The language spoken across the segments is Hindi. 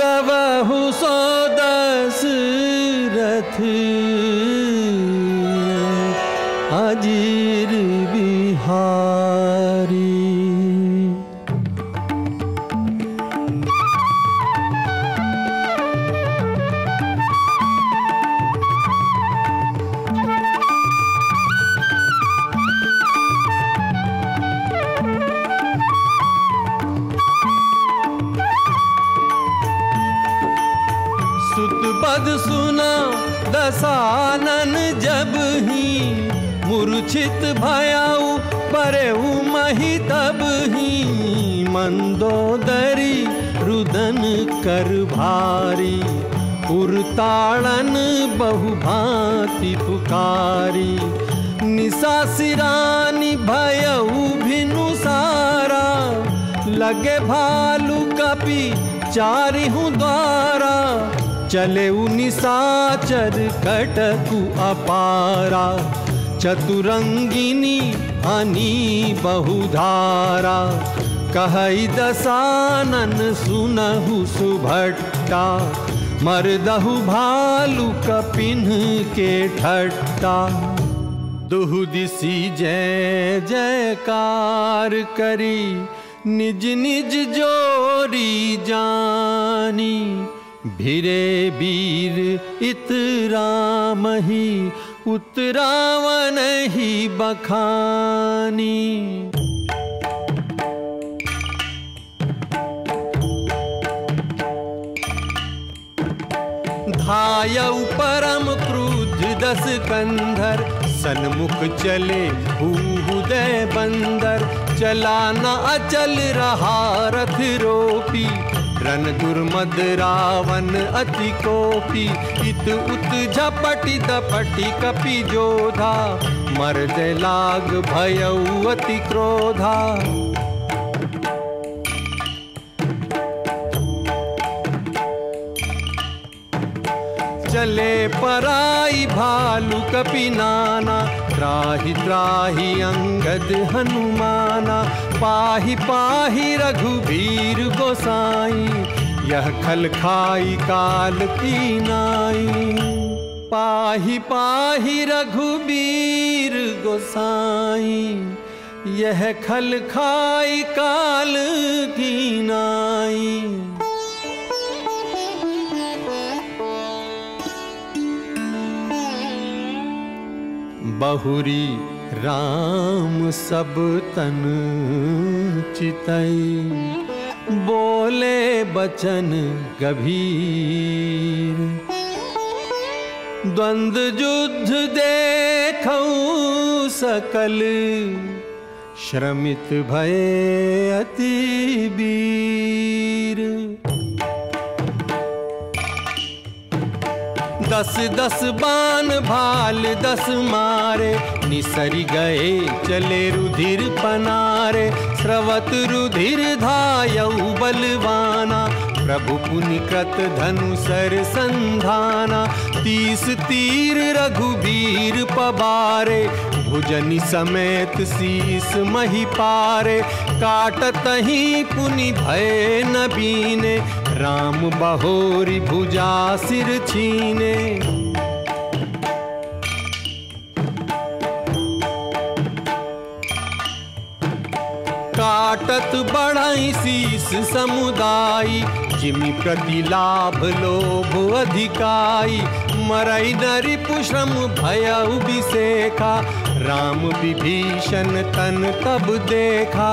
द्रवहु सो दशरथ अजीर बिहारी मूर्छित भयाऊ, परेऊ मही तब ही मंदोदरी, रुदन कर भारी, उरताड़न बहुभांति पुकारी। निशा सिरानी भयऊ भिनु सारा, लगे भालू कपि चारि हूँ द्वारा। चले निशाचर कटकु अपारा। चतुरंगिनी हनी बहुधारा कहई दसानन सुनहु सुभट्टा, मरदहु भालू कपिन के ठट्टा। दुहु दिसी जय जयकार करी, निज निज जोरी जानी, भिरे वीर इतरामही उतरावन ही बखानी। धायऊ परम क्रुद्ध दस कंधर, सन्मुख चले हृदय बंदर चला न अचल रहा रथ रोपी। रन दुर्मद रावण अति कोपी, इत उत झपटी दपटी कपि जोधा मर्द लाग भयऊ अति क्रोधा। चले पराई भालू कपि नाना, त्राहि त्राहि अंगद हनुमाना पाहि पाही रघुबीर गोसाई, यह खल खाई काल की नाई। पाही पाहि रघुबीर गोसाई, यह खल खाई काल की नाई। बहुरी राम सब तन चितई। बोले बचन गभीर। द्वंद युद्ध देखऊं सकल। श्रमित भये अति वीर। दस दस बान भाल, दस मारे निसरी गए, चले रुधिर पनारे, स्रवत रुधिर धायऊ बलवाना। प्रभु पुनिकृत धनु सर संधाना, तीस तीर रघुबीर पबारे। भुजनि समेत शीस मही पारे, काटत ही पुनि भय नबीने राम बहोरी भुजा सिर छीने। काटत बढ़ई शीस समुदाय जिमि प्रति लाभ लोभ अधिकाई। मरई नरि पुश्रम भय विशेखा राम विभीषण तन तब देखा।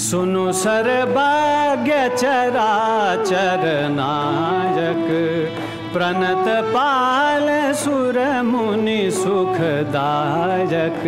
सुनु सर्भाग्य चराचर नायक प्रणत पाल सुर मुनि सुखदायक।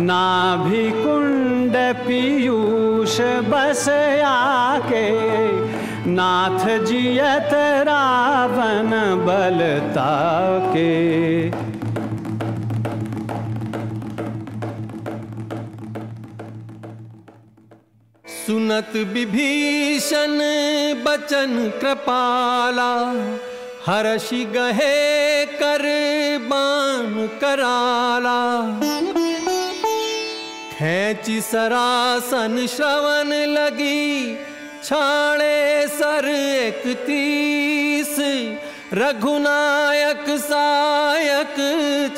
नाभि कुंड पीयूष बस आके। नाथ जियत रावण बलता के सुनत विभीषण बचन कृपाला। हर्षि गहे कर बान कराला। खेची सरासन श्रवण लगी, छाड़े सर एक तीस रघुनायक सायक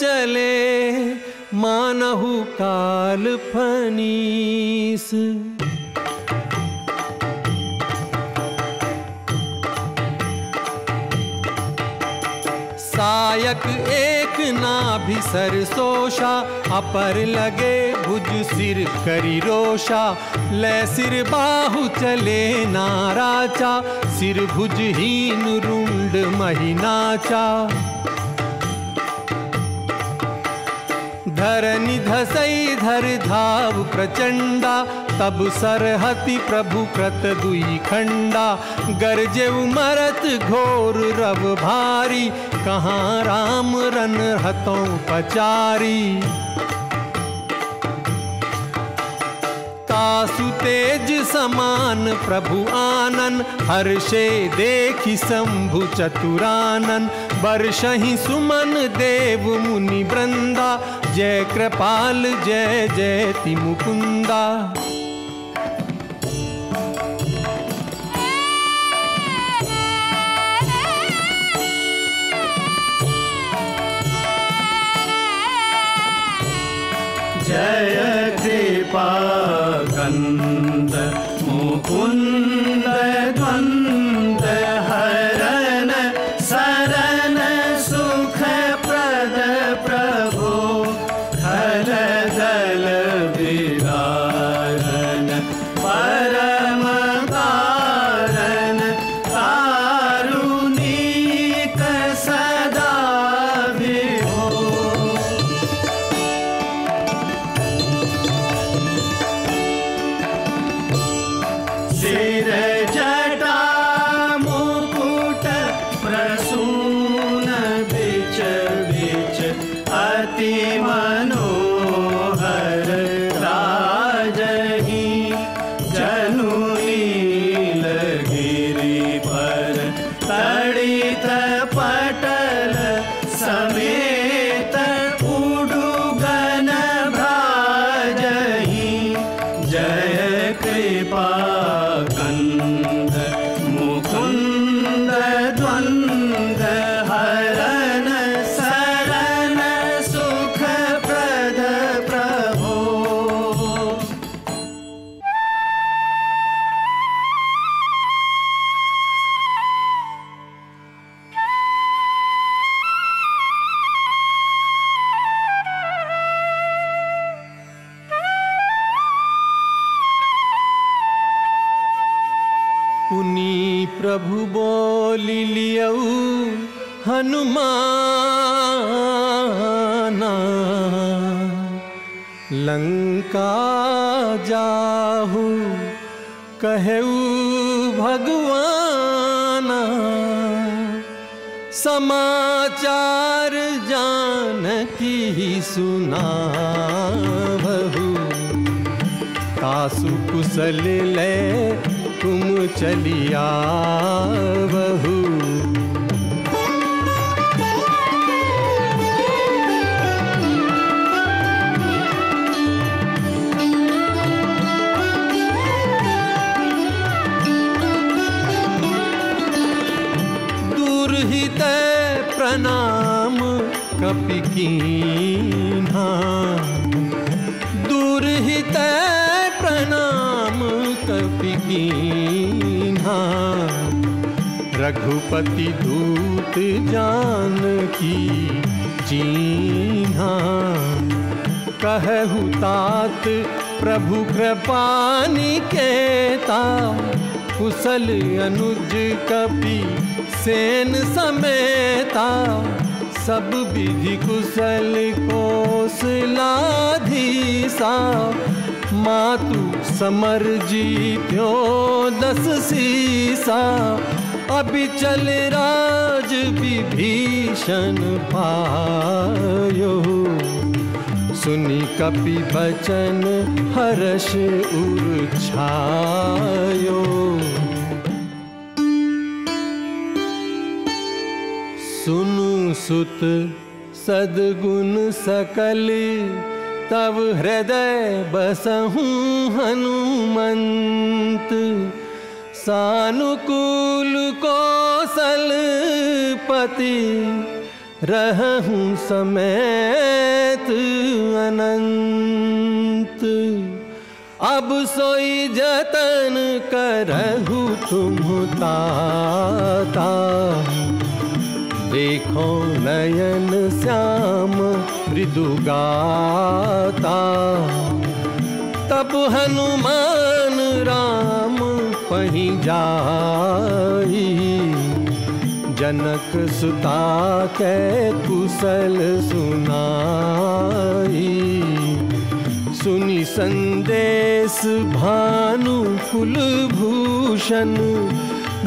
चले, मानहु काल फनीस सायक एक सर सोषा अपर लगे भुज सिर करी रोषा ले सिर बाहु चले नाराचा, सिर भुज हीन रुंड महिनाचा धरनि धसई धर धाव प्रचंडा, तब सरहति प्रभु कृत दुई खंडा। गरजे मरत घोर रव भारी, कहाँ राम रन हतों पचारी। तासु तेज समान, प्रभु आनन हर्षे देखि शंभु चतुरानन वर्षहि सुमन देव मुनि वृंदा, जय कृपाल, जय जयति मुकुंदा जय अति प्रभु बोली लियऊ हनुमाना। लंका जाहू कहऊ भगवाना। समाचार जानकी सुनावहु। तासु कुशल ले तुम चलिया बहू दूर ही तय प्रणाम कपि कीन्हा रघुपति दूत जान की चीन्हा। कहु तात प्रभु कृपानी केता। कुशल अनुज कपि सेन समेता। सब विधि कुशल कोसलाधीसा मातु समर जीत्यो दस सीसा। अभी चल राज विभीषण पायो सुनी कपि बचन हर्ष उर छायो। सुनु सुत सदगुण सकल तब हृदय बसहूँ हनुमंत। सानुकूल कौशल पति रहूँ समेत अनंत। अब सोई जतन करहु तुम ताता देखो नयन श्याम मृदुगाता तब हनुमान राम पही जाई। जनक सुता के कुशल सुनाई। सुनी संदेश भानु कुल भूषण।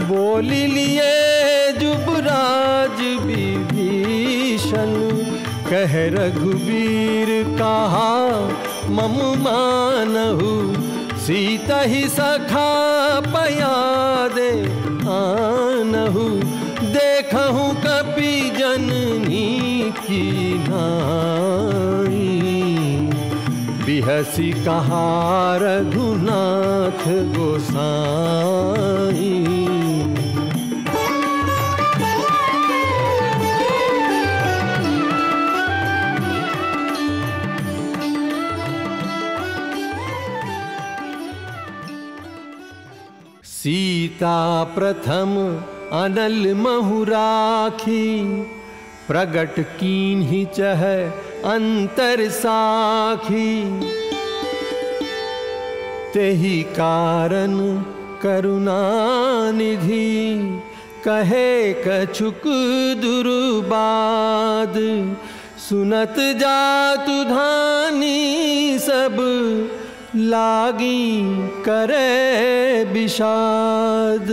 बोली लिए जुबराज विभीषण। कह रघुबीर कहा मम मानहु सीता ही सखा पया दे, आनहु देखहु कपि जननी की नाई। बिहसी कहा, रघुनाथ गोसाई। सीता प्रथम अनल महुराखी, प्रगट कीन ही चह अंतर साखी। तेही कारण करुणा निधि, कहे कछुक दुर्बाद, सुनत जातु धानी सब लागी करे विषाद।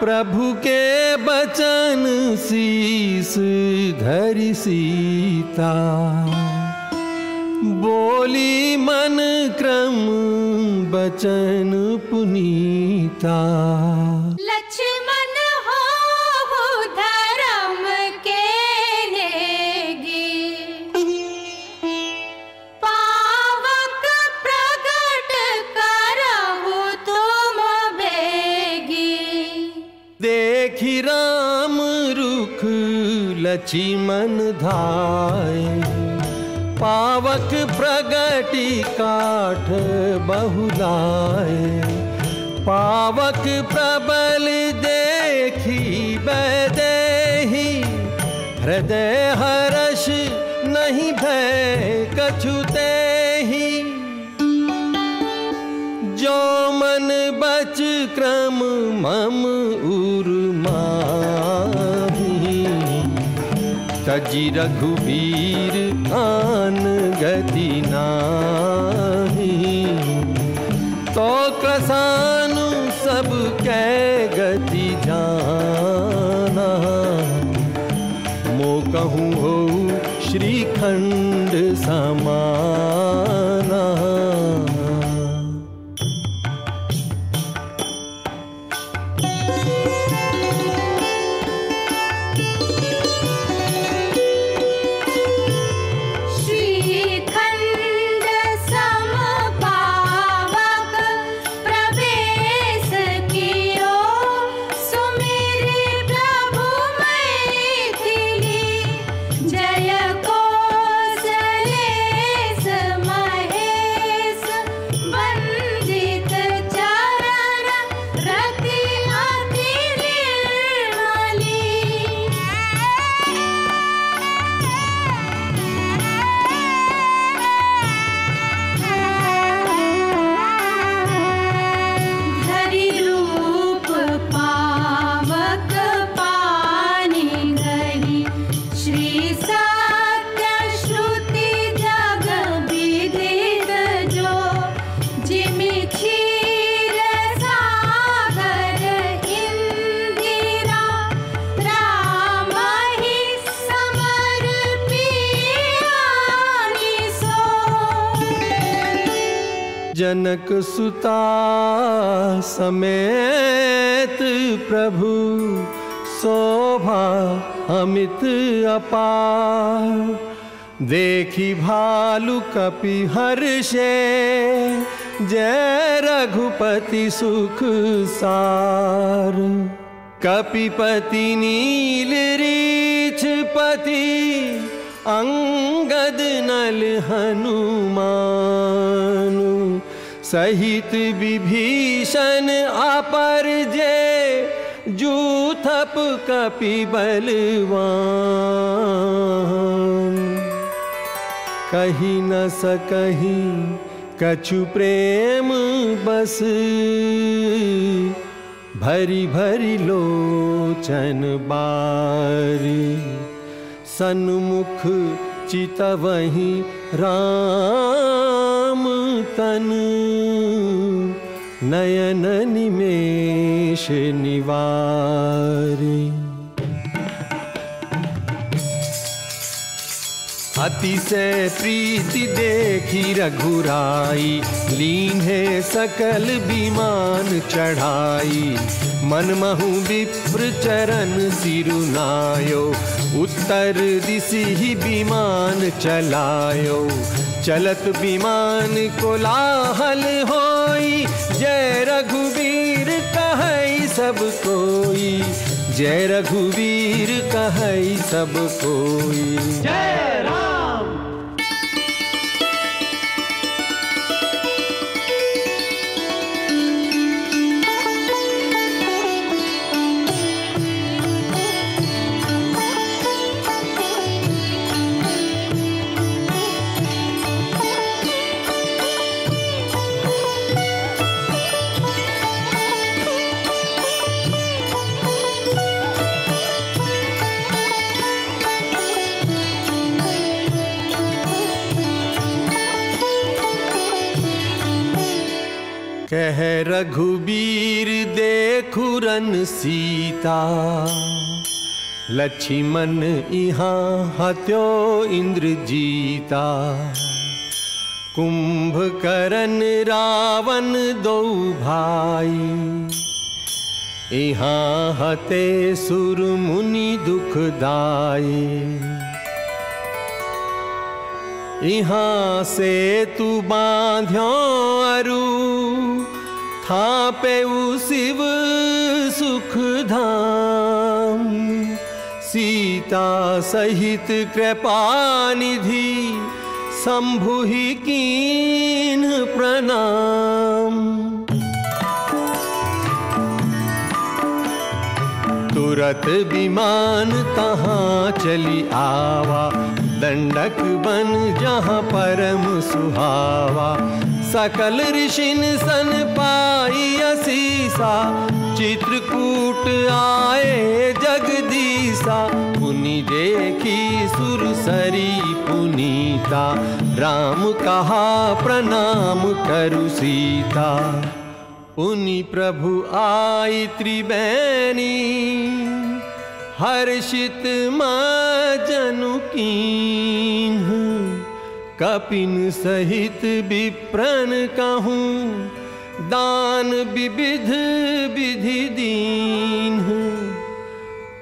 प्रभु के बचन शीस धरि सीता। बोली मन क्रम बचन पुनीता। लक्ष्मण धाय पावक प्रगति काठ बहुलाय पावक प्रबल देखी बैदेही। हृदय हर्ष नहीं भय कछुते ही जो मन बच क्रम मम उर्माही तजी रघुबीर आन गति नाही। तो क्रसानु जनक सुता समेत प्रभु, शोभा अमित अपार। देखी भालु कपि हर्षे, जय रघुपति सुख सार। कपिपति नील रीछ पति, अंगद नल हनुमानु। सहित विभीषण अपर जे जूथप कपि बलवान। कही न सकही कछु प्रेम बस, भरी भरी लोचन बारी। सन्मुख चितवही राम तन। नयन निमेष निवारी अतिशय प्रीति देखी रघुराई, लीन है सकल विमान चढ़ाई। मन महु विप्र चरण सिरुनायो, उत्तर दिशि ही विमान चलायो। चलत विमान कोलाहल होई, जय रघुवीर कह सब कोई। जय रघुवीर कह सब कोई। जय राम। कह रघुबीर, देखु रन सीता। लक्ष्मण यहाँ हत्यो इंद्र जीता कुंभकर्ण, रावण, दो भाई। यहाँ हते सुर मुनि दुखदाई यहाँ से तू बांध्यो अरु। था पे शिव सुख धाम सीता सहित कृपा निधि, शंभु ही कीन प्रणाम। तुरत विमान तहाँ चली आवा, दंडक बन जहाँ परम सुहावा। सकल ऋषिन सन पाई असीसा, चित्रकूट आए जगदीसा। पुनि देखी सुरसरी पुनीता, राम कहा प्रणाम करु सीता। पुनि प्रभु आई त्रिबैनी हर्षित माँ जनु कीन कपिन सहित विप्रन कहूँ, दान विविध विधि दीन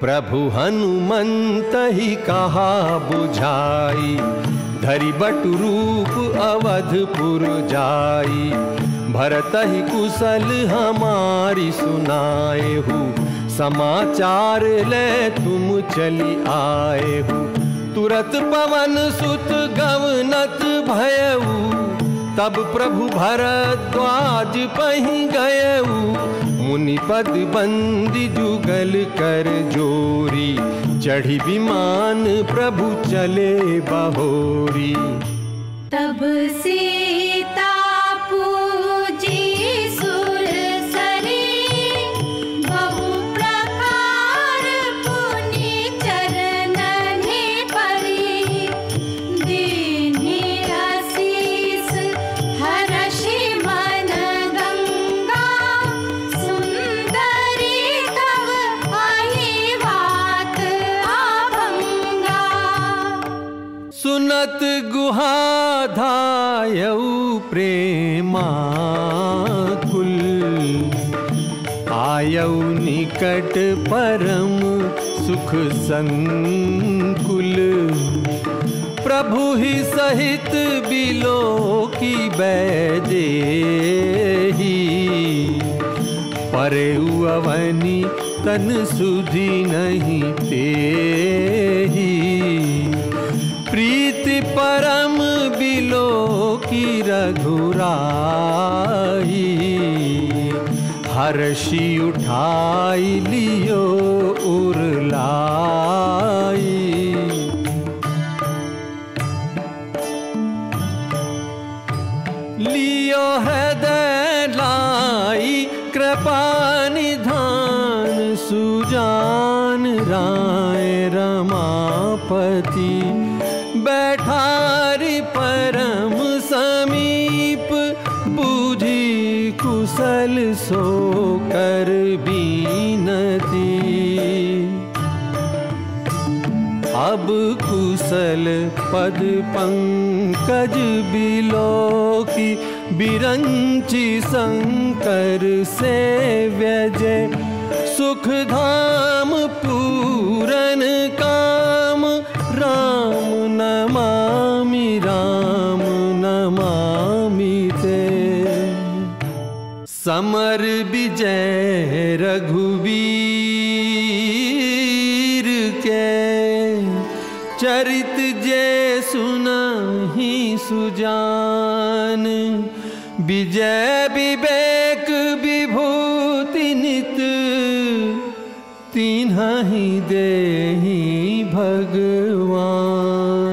प्रभु हनुमंत ही कहा बुझाई, धरि बट रूप अवधपुर जाई। भरत ही कुशल हमारी सुनाए हूँ, समाचार ले तुम चली आए हो। तुरत पवन सुत गवनत भयऊ। तब प्रभु भरद्वाज पही गयऊ। मुनिपद बंदी जुगल कर जोरी। चढ़ी विमान प्रभु चले बहोरी। तब सीता निकट परम सुख संकुल। प्रभु ही सहित बिलो की बैदेही परे अवनी तन सुधि नहीं तेही प्रीति परम बिलो की रघुराई। हर्षि उठाई लियो उरलाई अब कुशल पद पंकज बिलो की बिरंची शंकर से सुख धाम पूरन काम राम नमामि राम नमामि ते। समर विजय रघुवीर सुजान विजय विवेक विभूति नित तिन्हि दे भगवान।